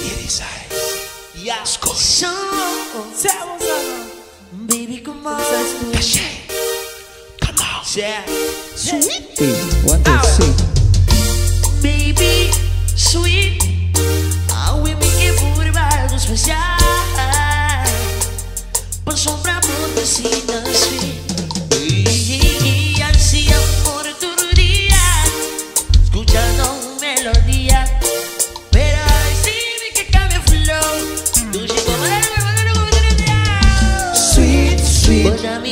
It is I. Baby, come on. Cachê. Come on. Yeah. Sweet. Hey, what the shit? Baby, sweet. Ao me que por baixo especial. Passou pra proteger sweet.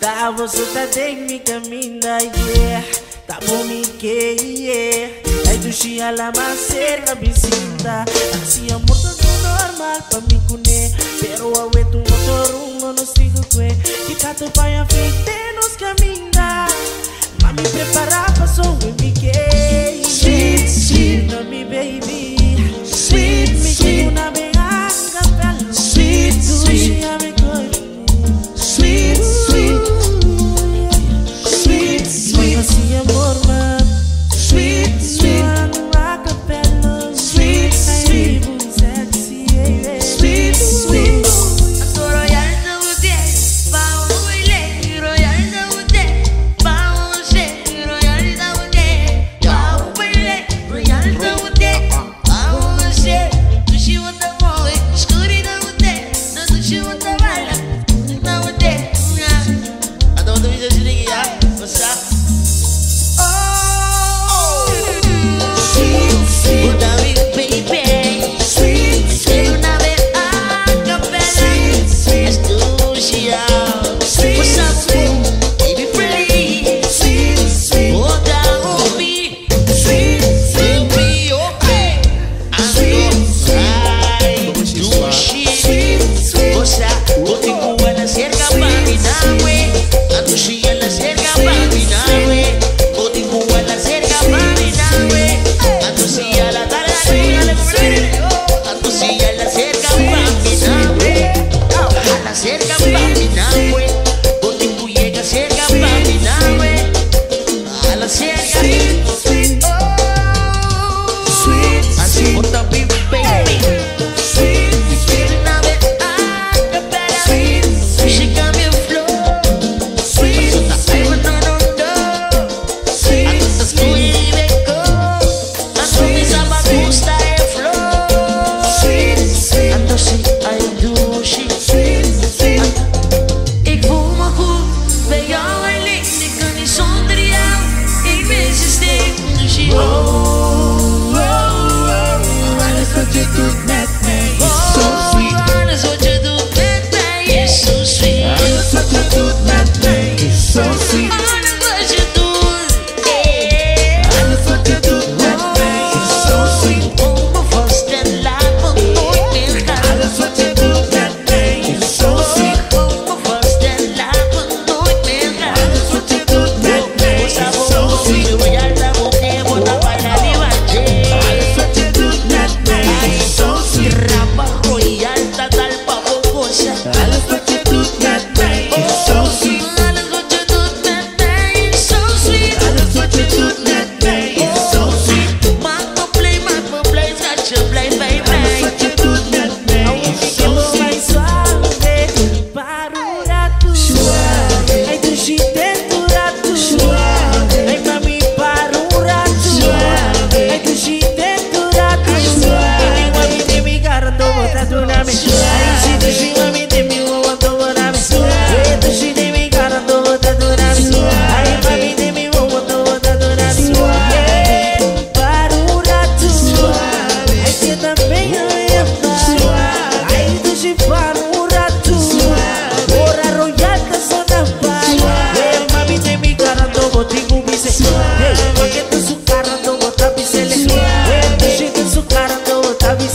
Tá, você tá tegen mi caminha, yeah. Tá por mi que, yeah. Ai tu xia lá, macer na visita. Assim amor tá tão normal pra me cune Pero a ué tu motor um no sigo que Que tá tu pai a frente nos camina me prepara para o que é. que Shit, shit, não me baby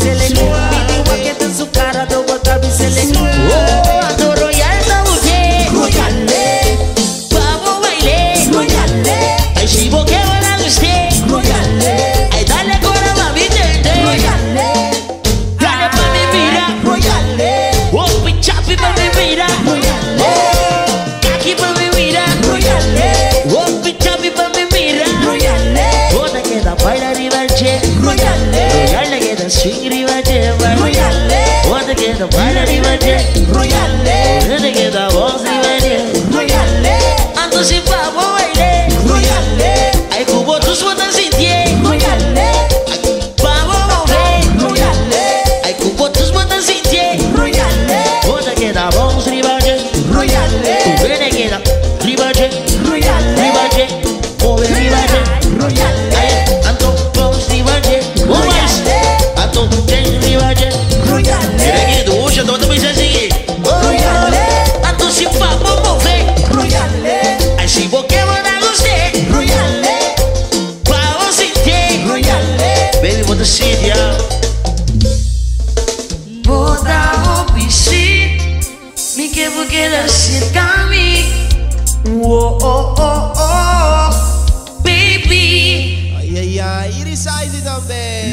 Selling it.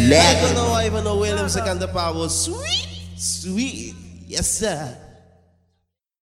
Leg. I even know, I even know William Second Power. Sweet, sweet. Yes, sir.